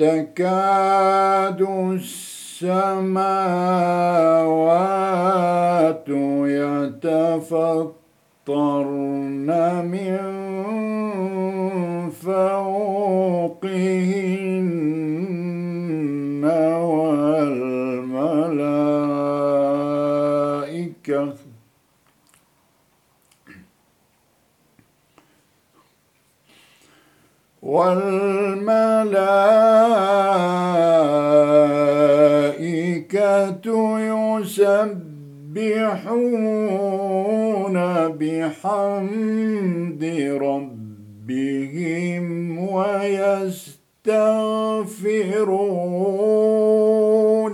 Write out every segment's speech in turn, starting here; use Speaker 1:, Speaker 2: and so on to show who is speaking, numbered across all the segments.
Speaker 1: تكاد السماوات يتفطرن من فوقهن والملائكة والملائكة يسبحون بحمد ربهم ويستغفرون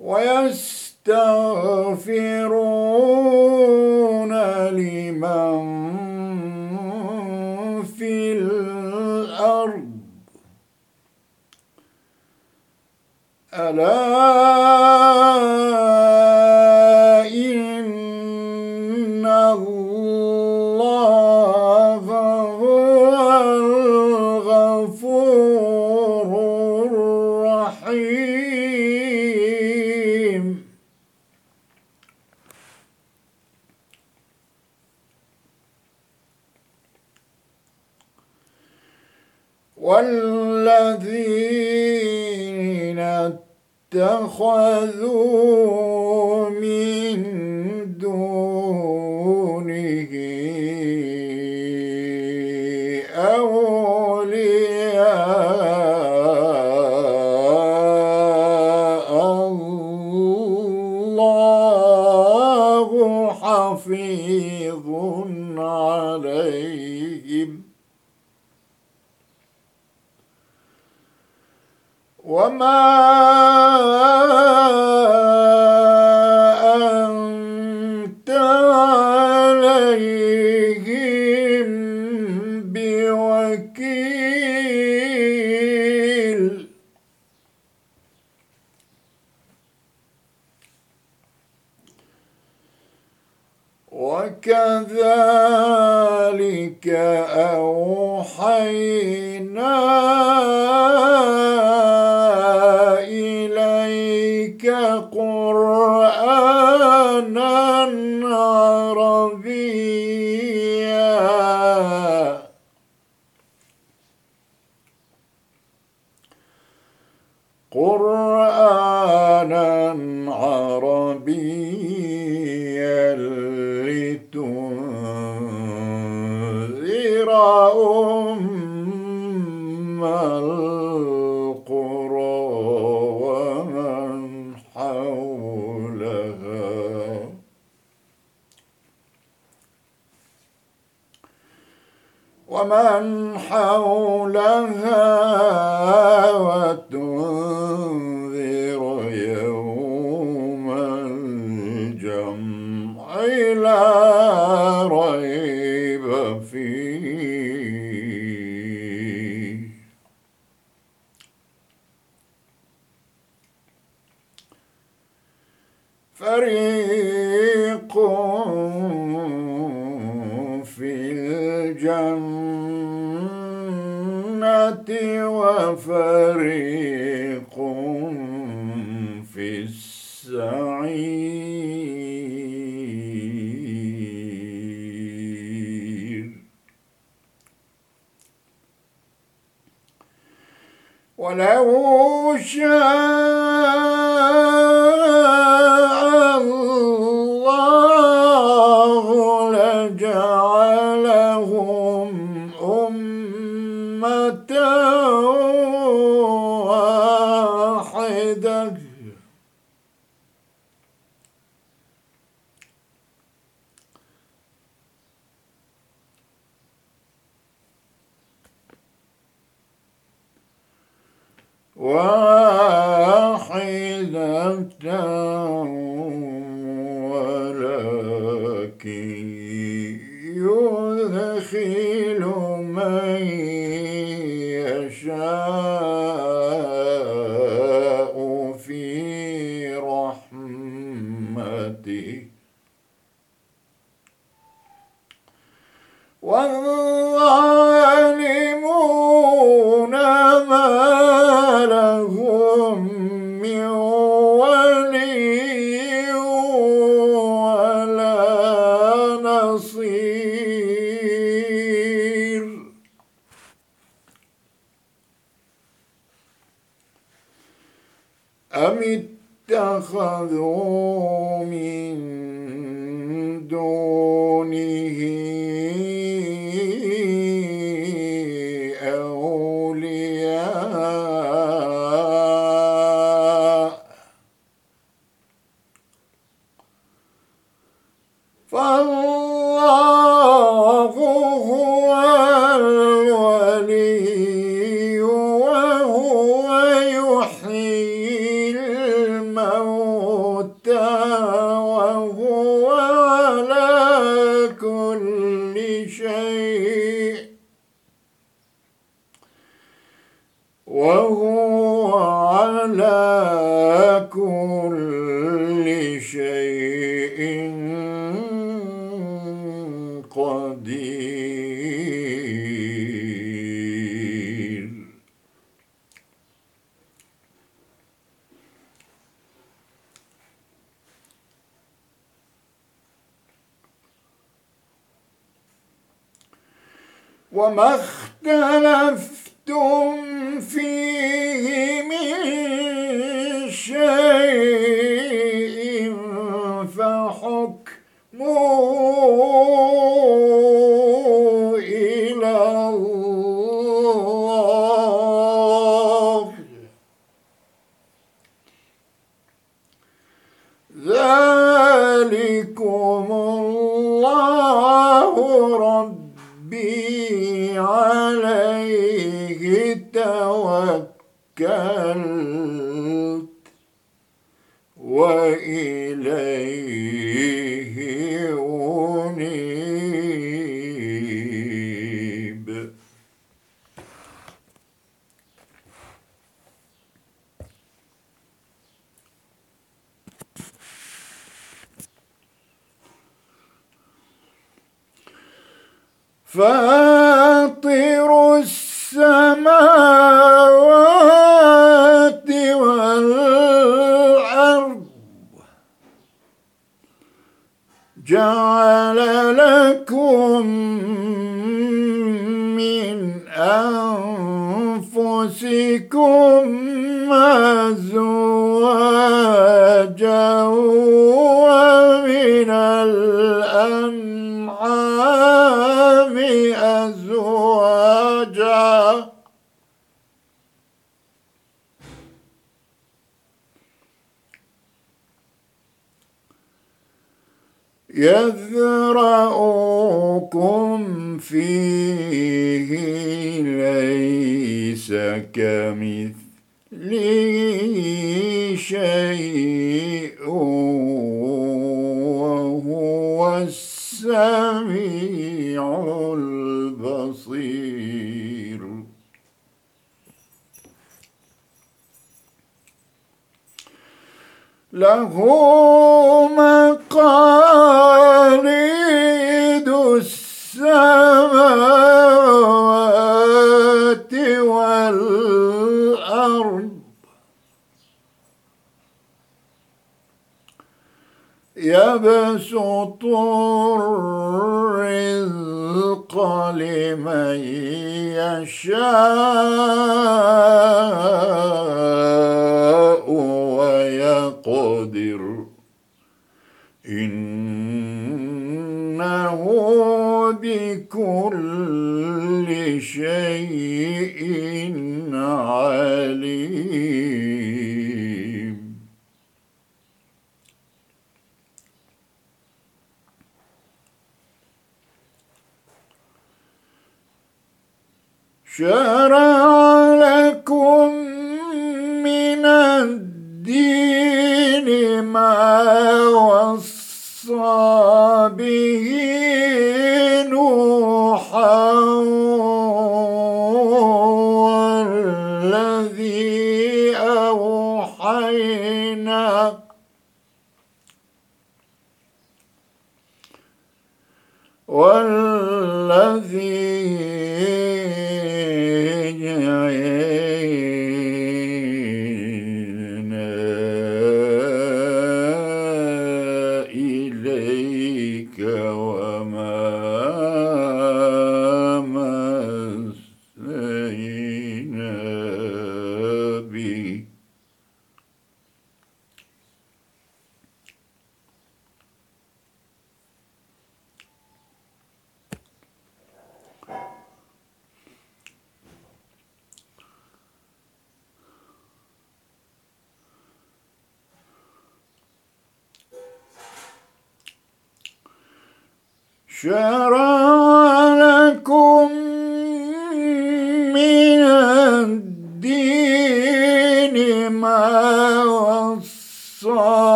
Speaker 1: ويستغفرون لمن سلام اتخذوا من دونه أولياء الله حفيظ عليه وما وفريق في السعير ولو شاء Vamos! جعل لكم من أنفسكم مزواجا ومن الأرض يذرأكم فيه ليس كمثله شيء وهو السميع البصير له مقاليد السماوات والأرض يبسط الرزق لمن يشاء ويقدر إنه بكل شيء عليم شرع Yeah.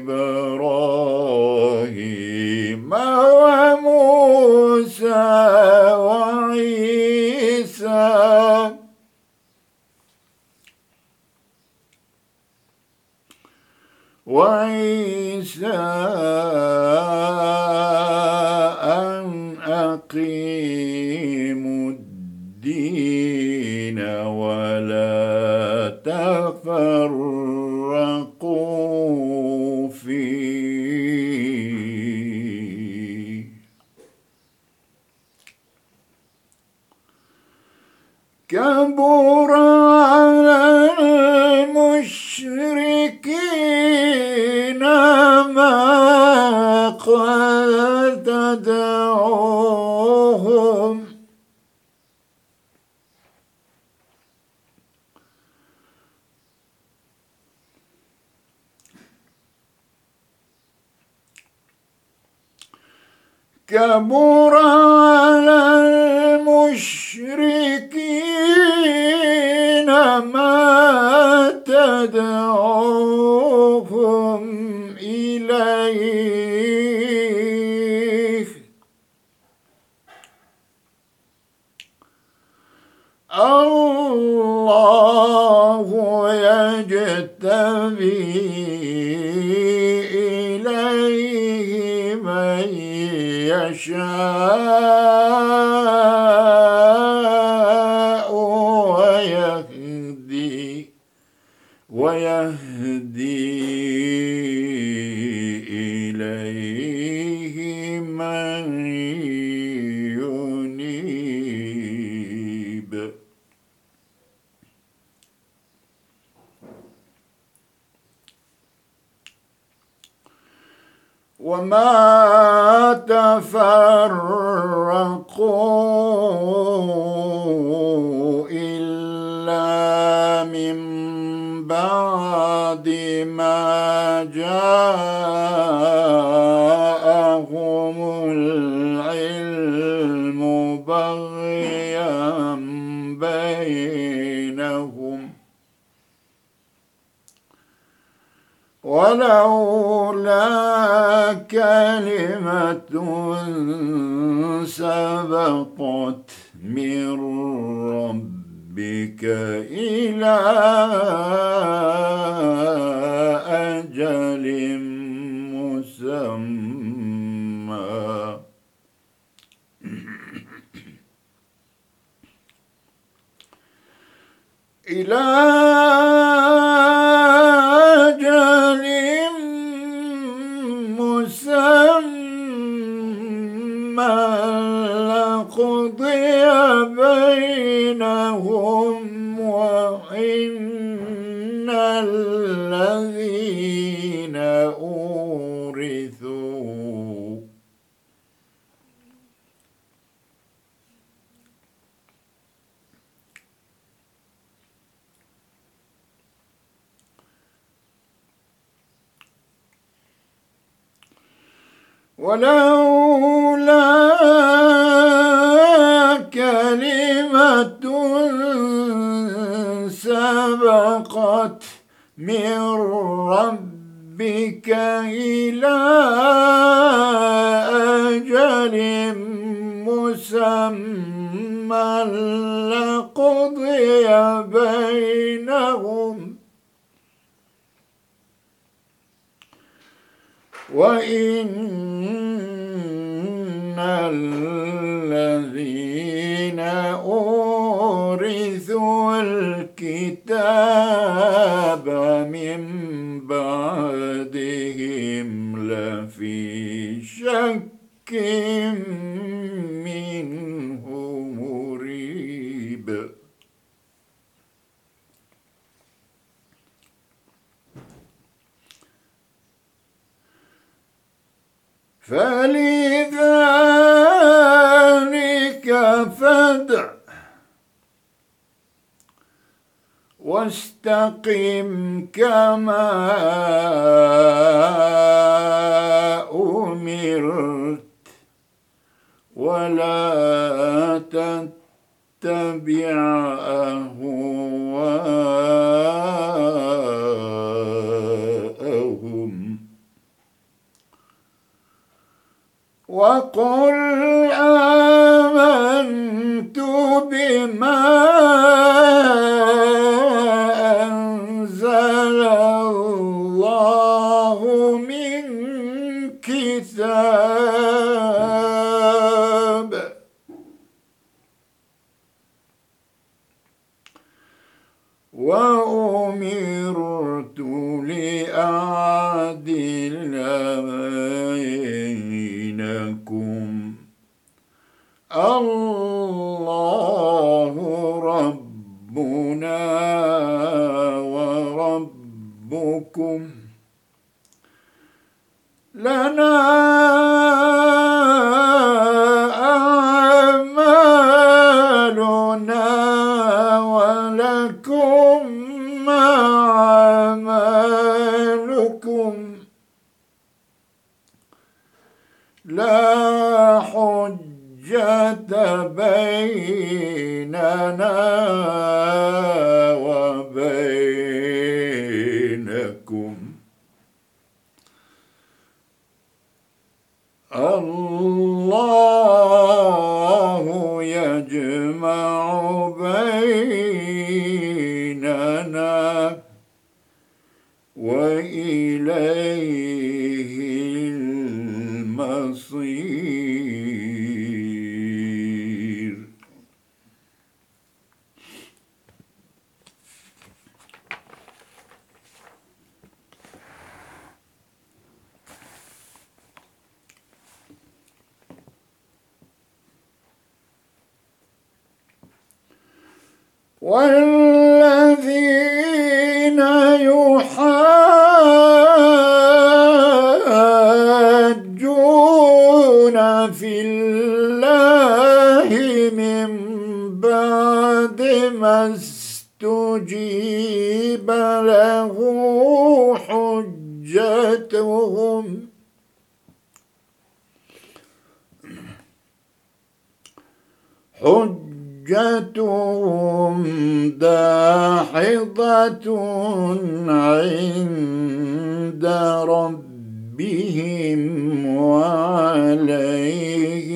Speaker 1: إبراهيم وموسى وعيسى وعيسى أن أقيم الدين ولا تفروا كبر على المشركين ما قد تدعوهم كبر على المشركين ما تدعوهم إليه الله يجتبي إليه من يشاء وما تفرقون ولولا كلمة سبقت من ربك إلى أجل مسمى إلى بينهم وإن الذين أورثوا ولولا كلمة سبقت من ربك إلى أجل مسمى لقضي بينهم وإن شك منه مريب فلذلك فدع واستقم كما أمرت ولا تتبع أهواءهم وقل آمنت بما الله ربنا وربكم لنا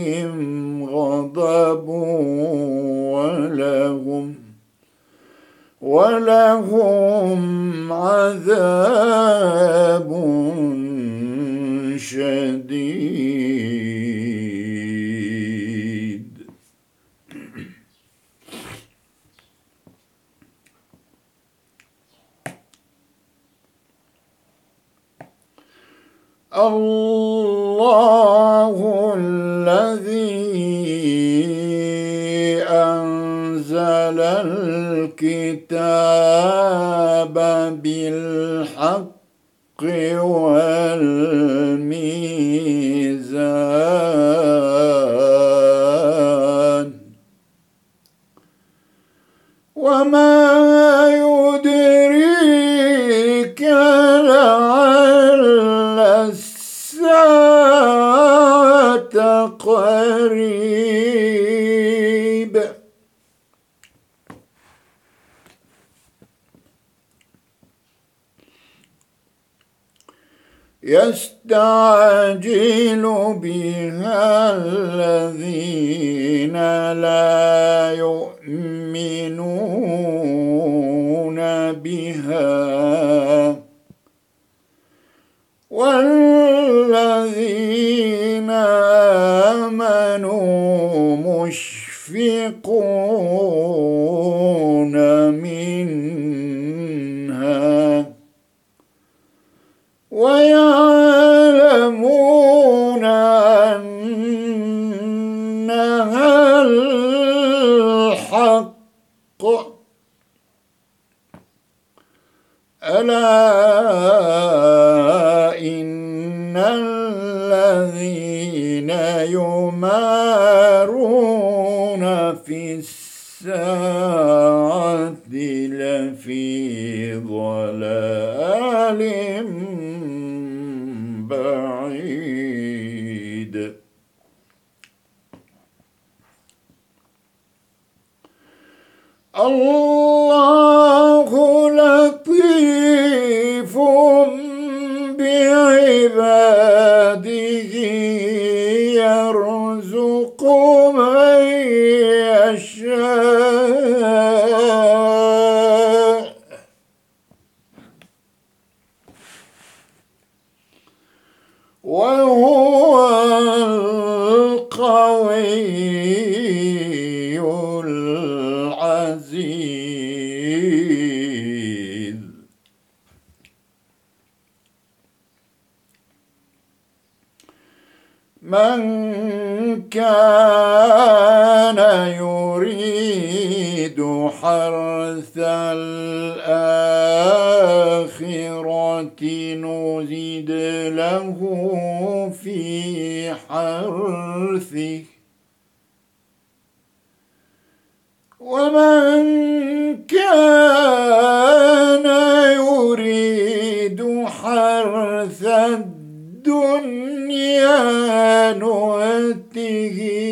Speaker 1: عليهم غضب ولهم ولهم عذاب شديد الله الكتاب بالحق والميزان وما يدريك لعل الساعة قريب يستعجل بها الذين لا يؤمنون بها والذين آمنوا مشفقون ويعلمون أنها الحق ألا إن الذين يمارون في الساعة لفي ضلال Allah الحرث الآخرة نزد له في حرثه ومن كان يريد حرث الدنيا نؤته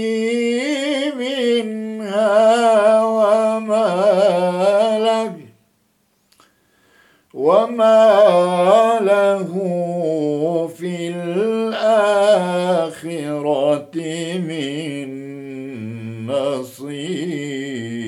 Speaker 1: له في الآخرة من نصير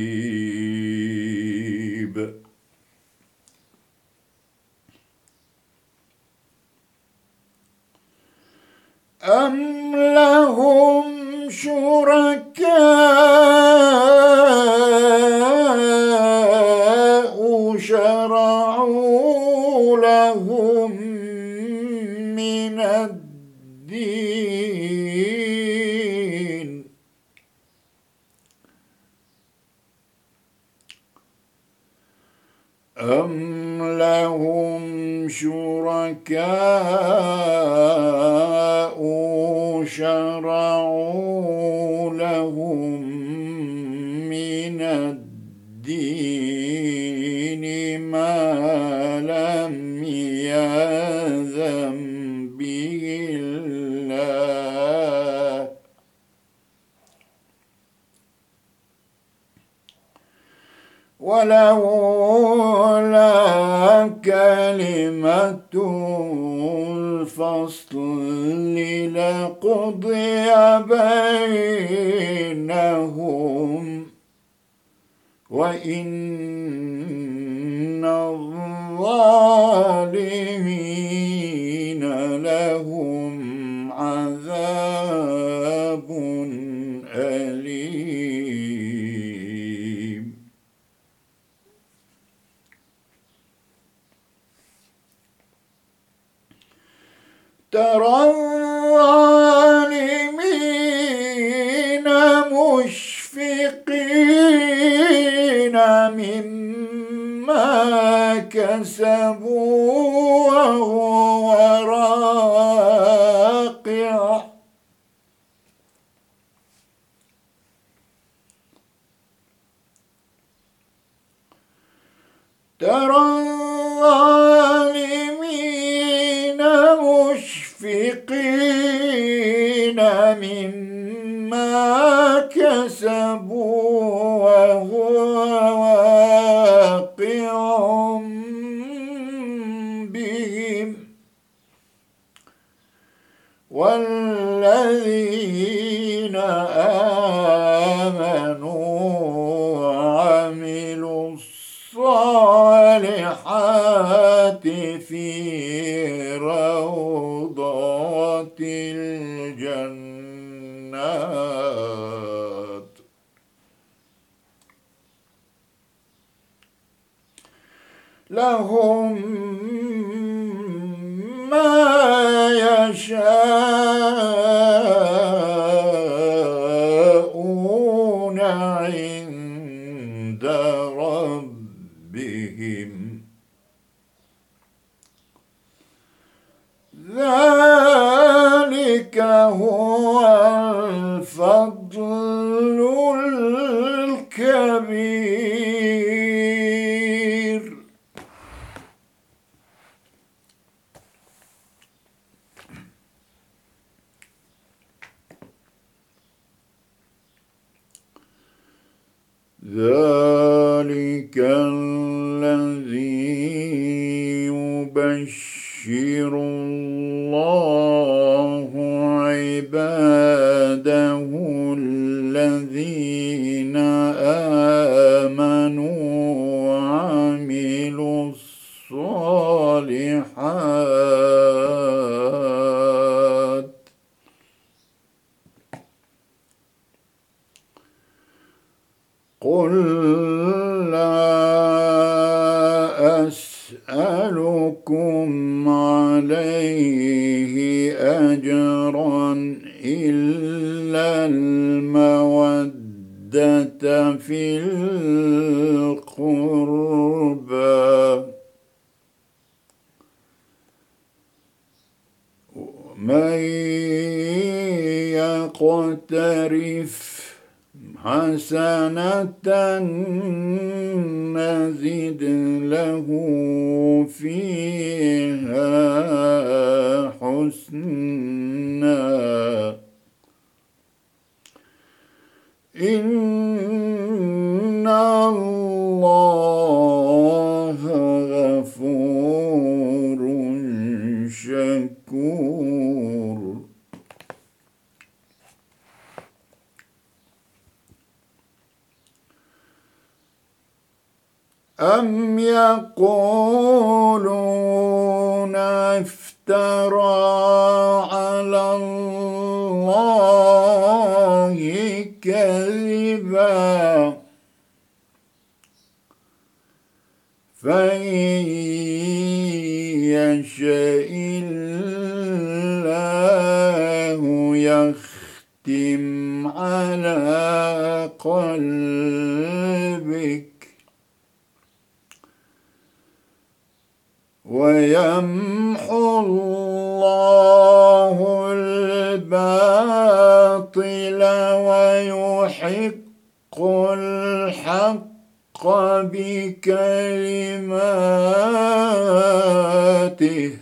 Speaker 1: الباطل ويحق الحق بكلماته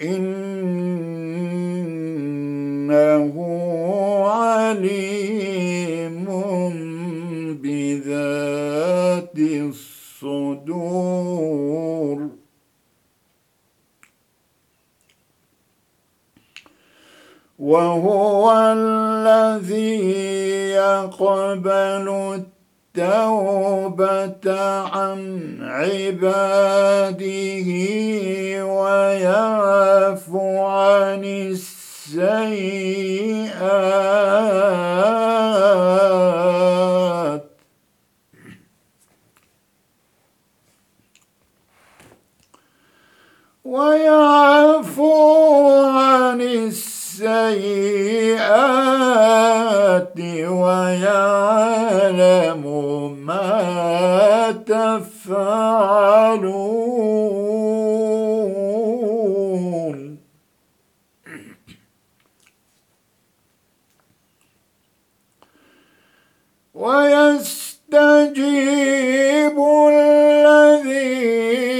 Speaker 1: إن وهو الذي يقبل التوبة عن عباده ويعفو عن السيئات ويعفو عن السيئات السيئات ويعلم ما تفعلون ويستجيب الذين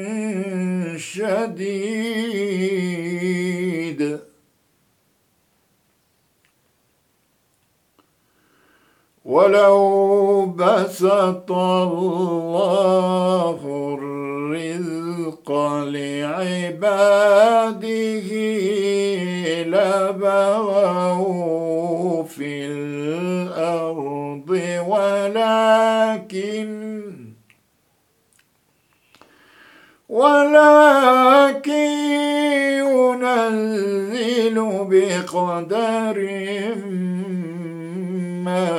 Speaker 1: الشديد ولو بسط الله الرزق لعباده لبغوا في الأرض ولكن ولكن ينزل بقدر ما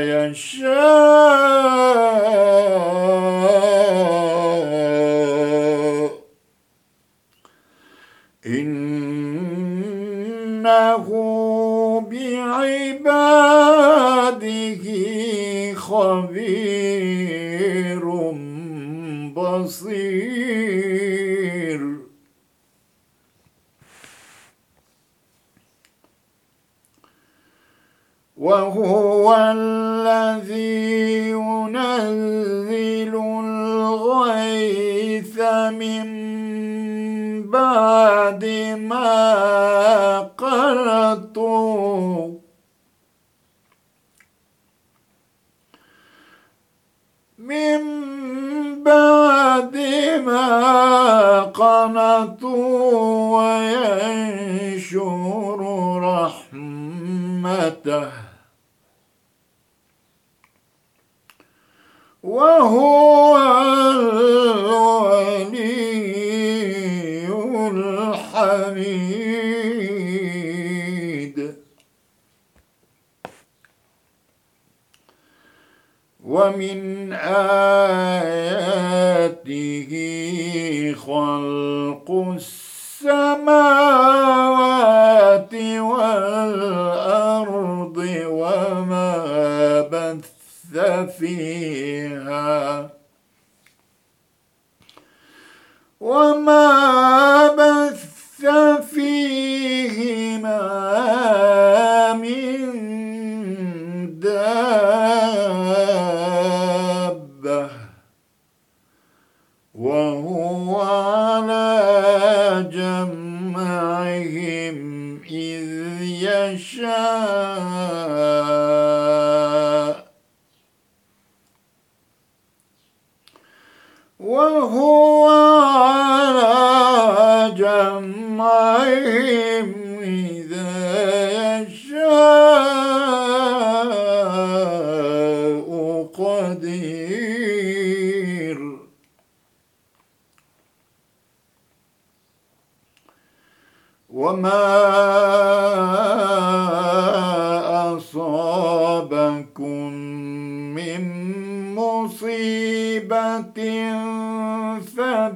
Speaker 1: يشاء إنه بعباده خبير بصير وهو الذي ينزل الغيث من بعد ما قنطوا من بعد ما قنطوا وينشر رحمته وهو الولي الحميد ومن آياته خلق فيها وما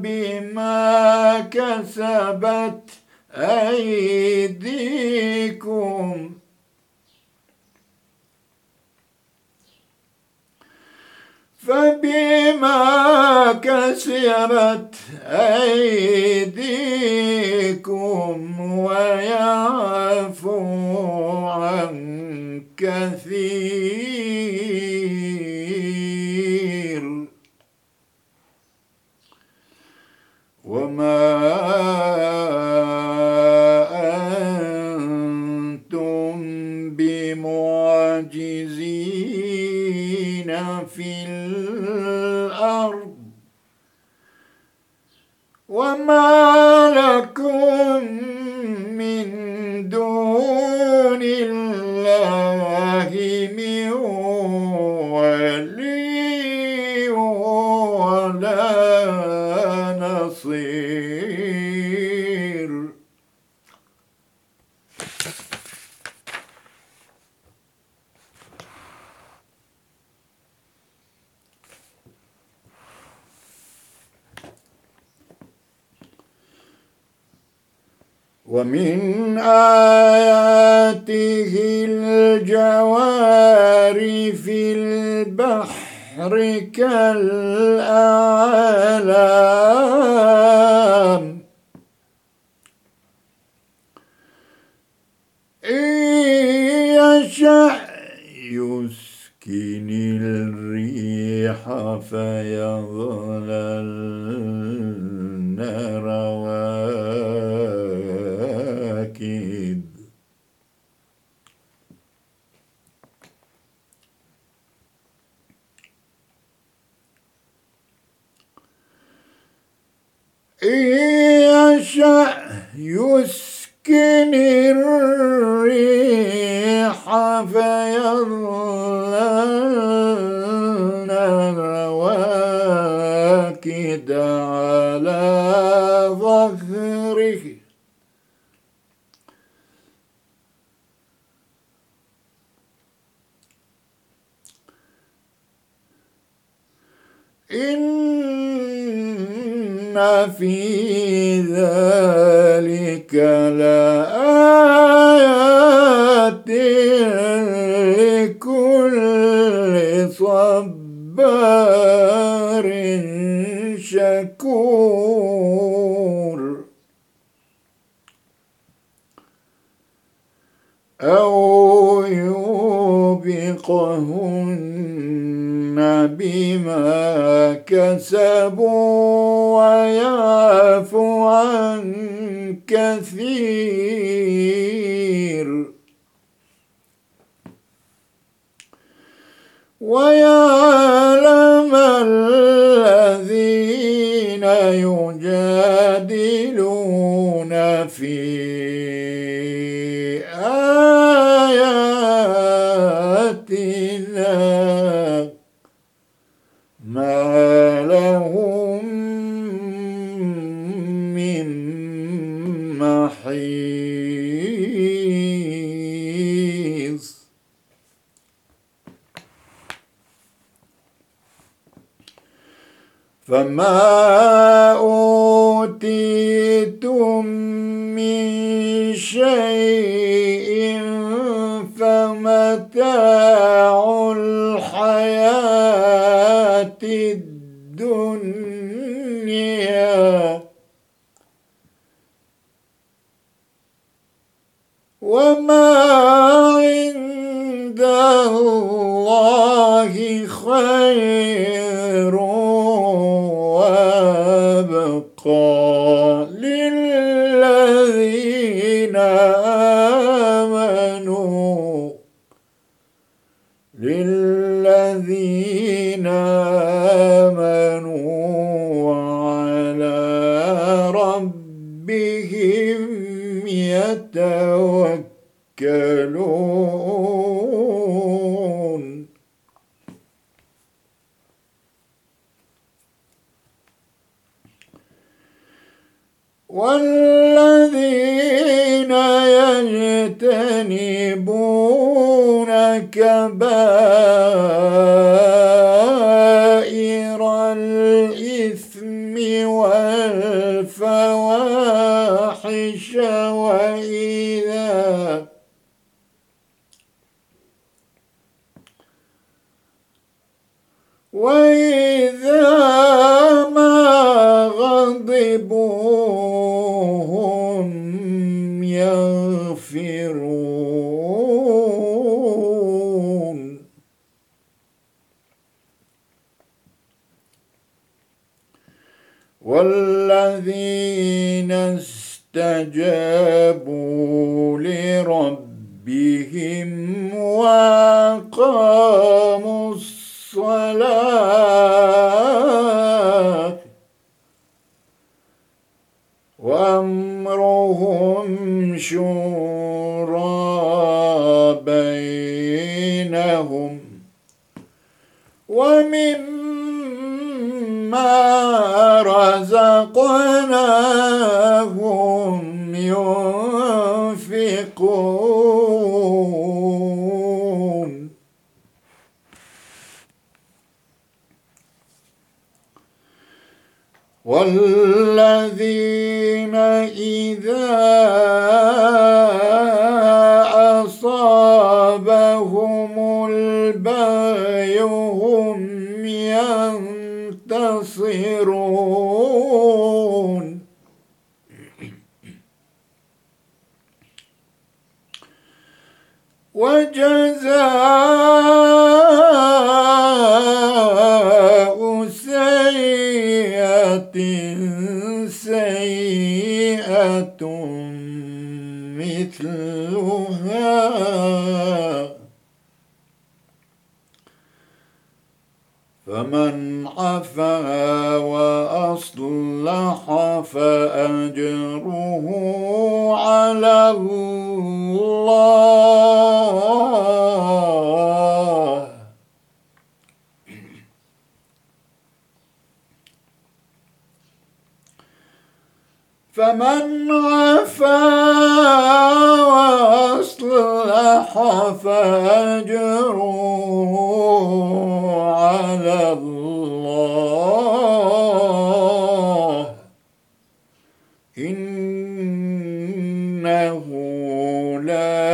Speaker 1: بما كسبت أيديكم فبما كسبت أيديكم ويعفو عن كثير وما أنتم بمعجزين في الأرض وما لكم ومن آياته الجوار في البحر كالأعلام إن يشأ يسكن الريح فيظللن رواه يشأ يسكن الريح فيظل في ذلك لآيات لكل صبار شكور أو يوبقهن بما كسبوا ويعفو عن كثير ويعلم الذين يجادلون في وما أوتيتم من شيء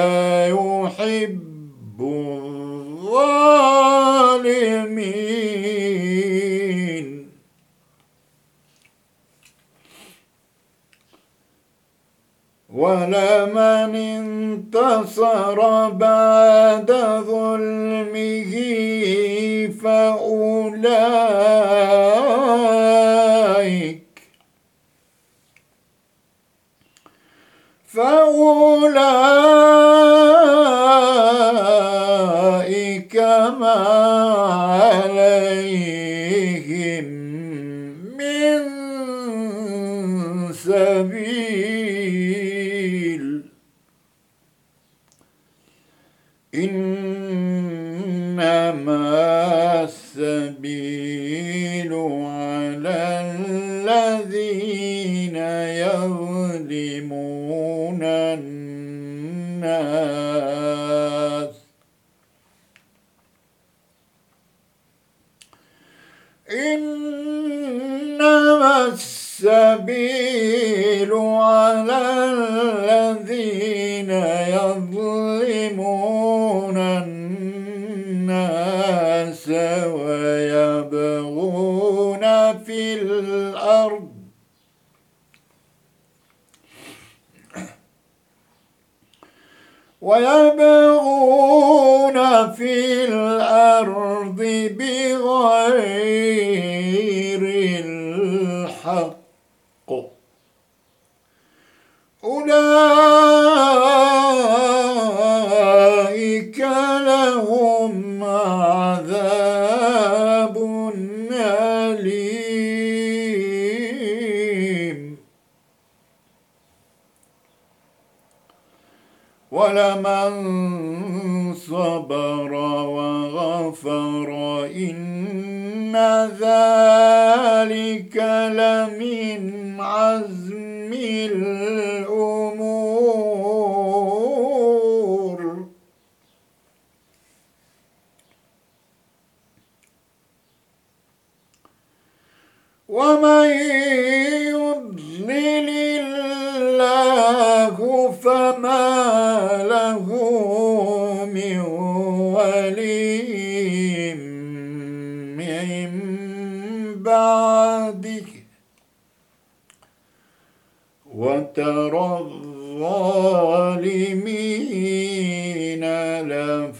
Speaker 1: لا يحب الظالمين ولمن انتصر بعد ظلمه فأولئك السبيل على الذين يظلمون الناس ويبغون في الأرض ويبغون في الأرض بغير الحق أولئك لهم عذاب أليم ولمن صبر وغفر إن ذلك لمن عزم الله ومن يضلل الله فما له من ولي من بعده وترى الظالمين لف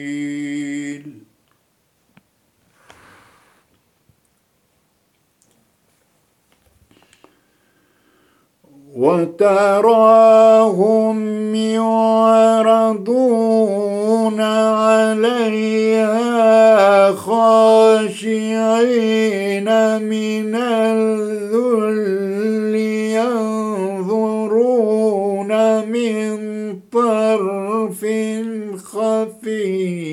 Speaker 1: وتراهم يعرضون عليها خاشعين من الذل ينظرون من طرف خفي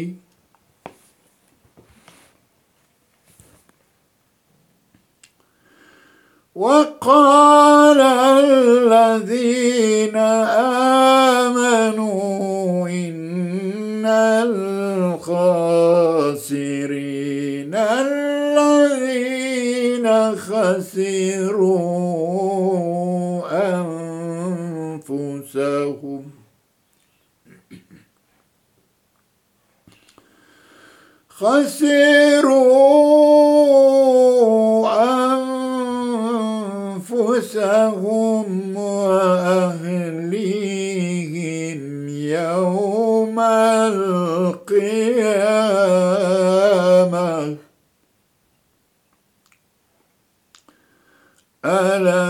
Speaker 1: وقال الذين آمنوا إن الخاسرين الذين خسروا أنفسهم خسروا أنفسهم أنفسهم وأهليهم يوم القيامة ألا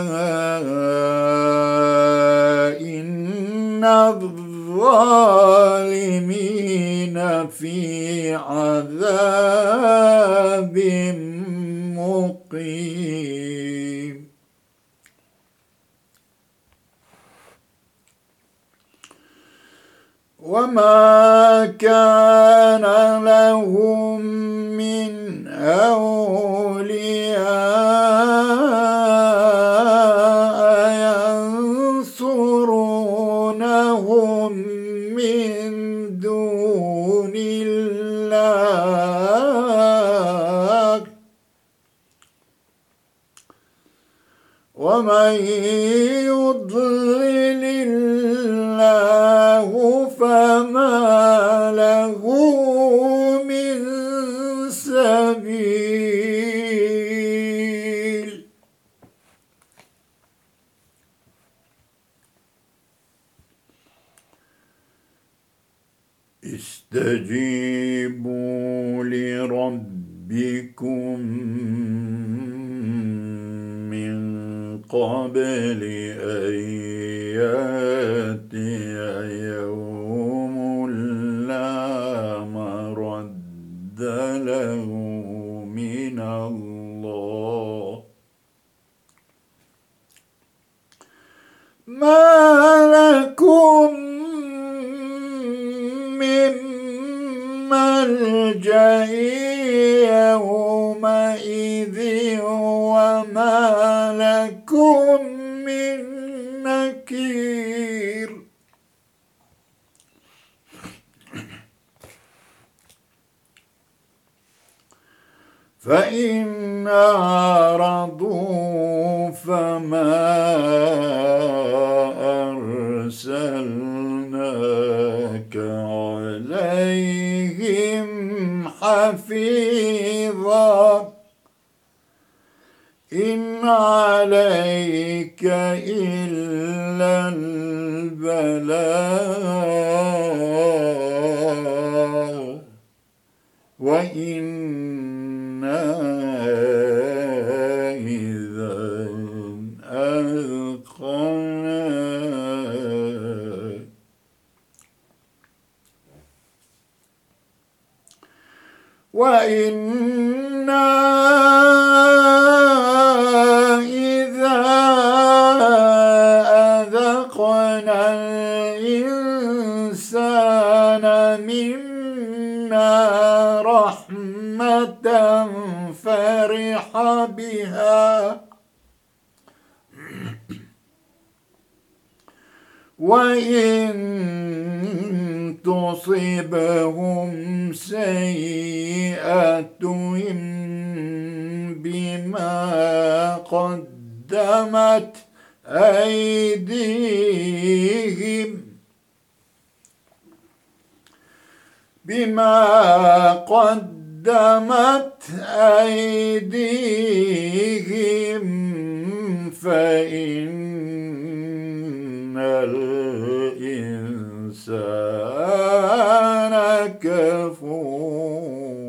Speaker 1: إن الظالمين في عذاب مقيم وما كان لهم من أولياء ينصرونهم من دون الله ومن يضلل السماء إذا أذقنا الإنسان منا رحمة فرح بها وإن تصبهم سيئة بما قد قدمت أيديهم بما قدمت أيديهم فإن الإنسان كفور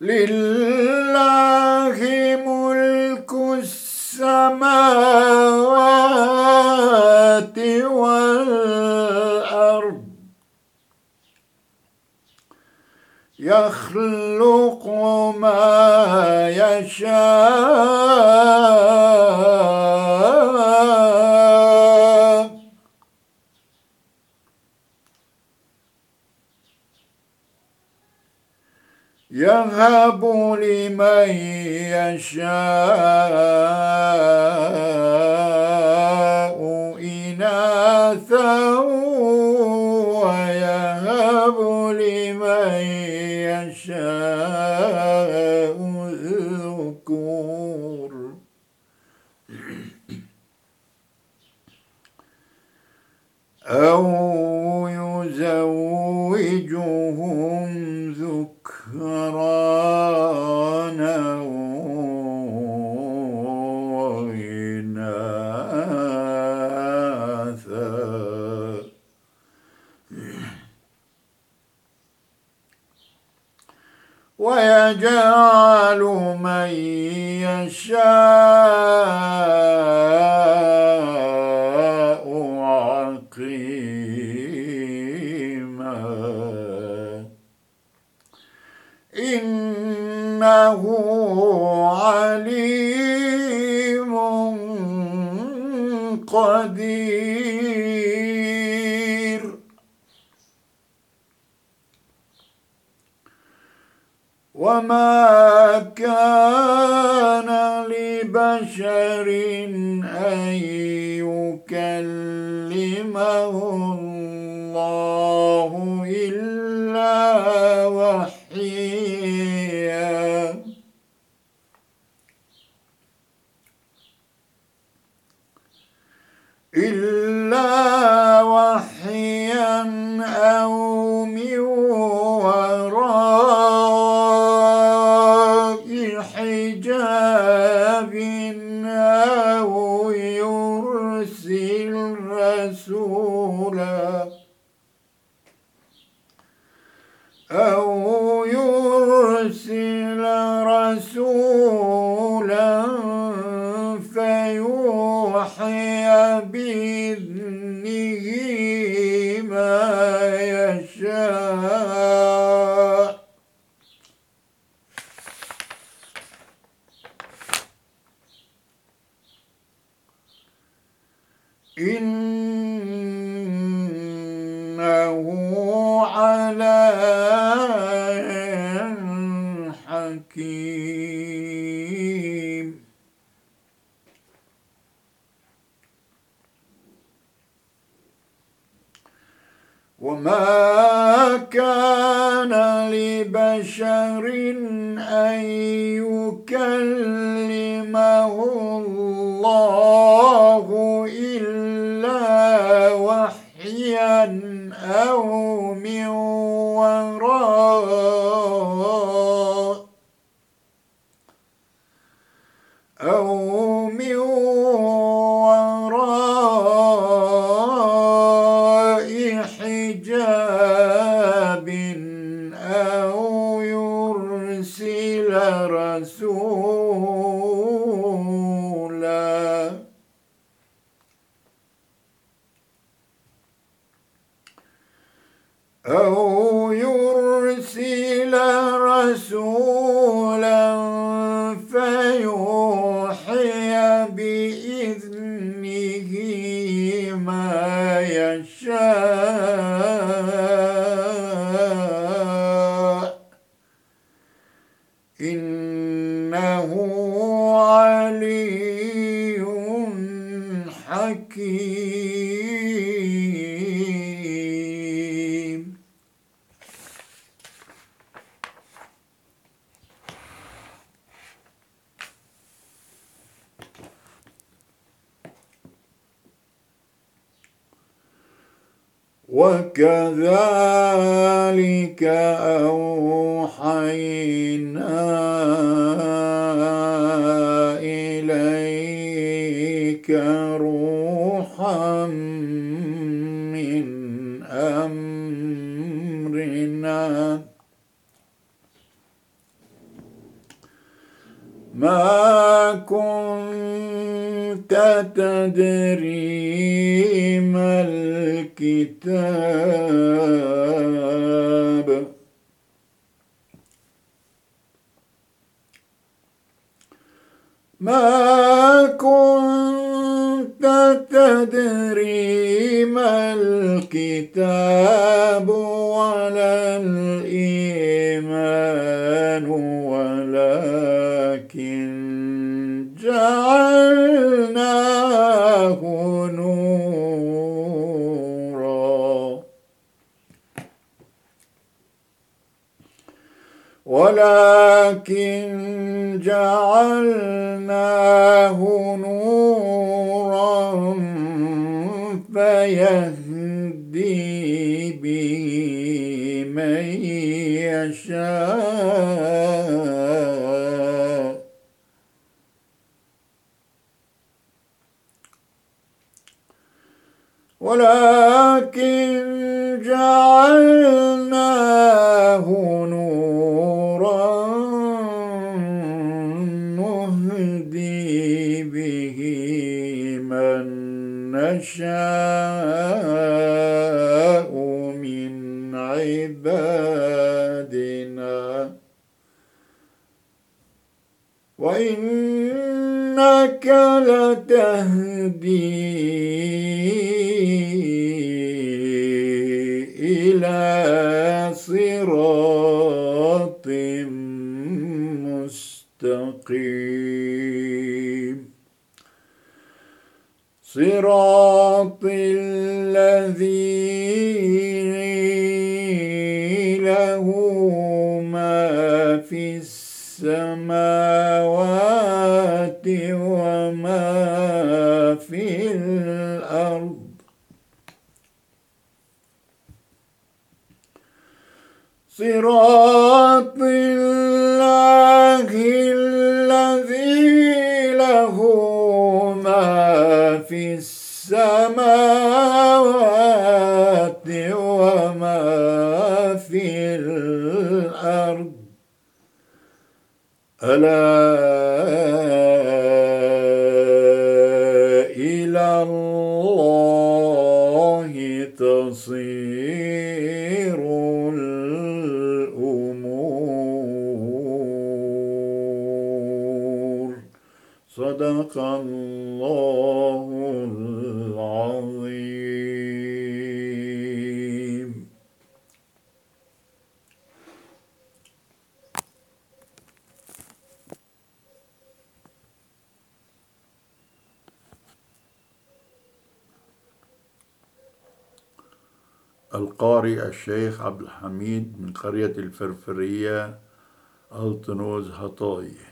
Speaker 1: لله ملك السماوات والأرض يخلق ما يشاء يهب لمن يشاء إناثا ويهب لمن يشاء الذكور أو إن وكذلك أوحينا إليك روحا من أمرنا ما كنت أنت تدري ما الكتاب ما كنت تدري ما الكتاب ولا الإيمان ولكن
Speaker 2: جعل
Speaker 1: ولكن جعلناه نورا فيهدي به من يشاء ولكن جعلنا يشاء من عبادنا وإنك لتهدي إلى صراط صراط الذين له ما في السماوات وما في الأرض صراط الله ألا إلى الله تصير الأمور صدق الله القارئ الشيخ عبد الحميد من قرية الفرفرية التنوز هطاي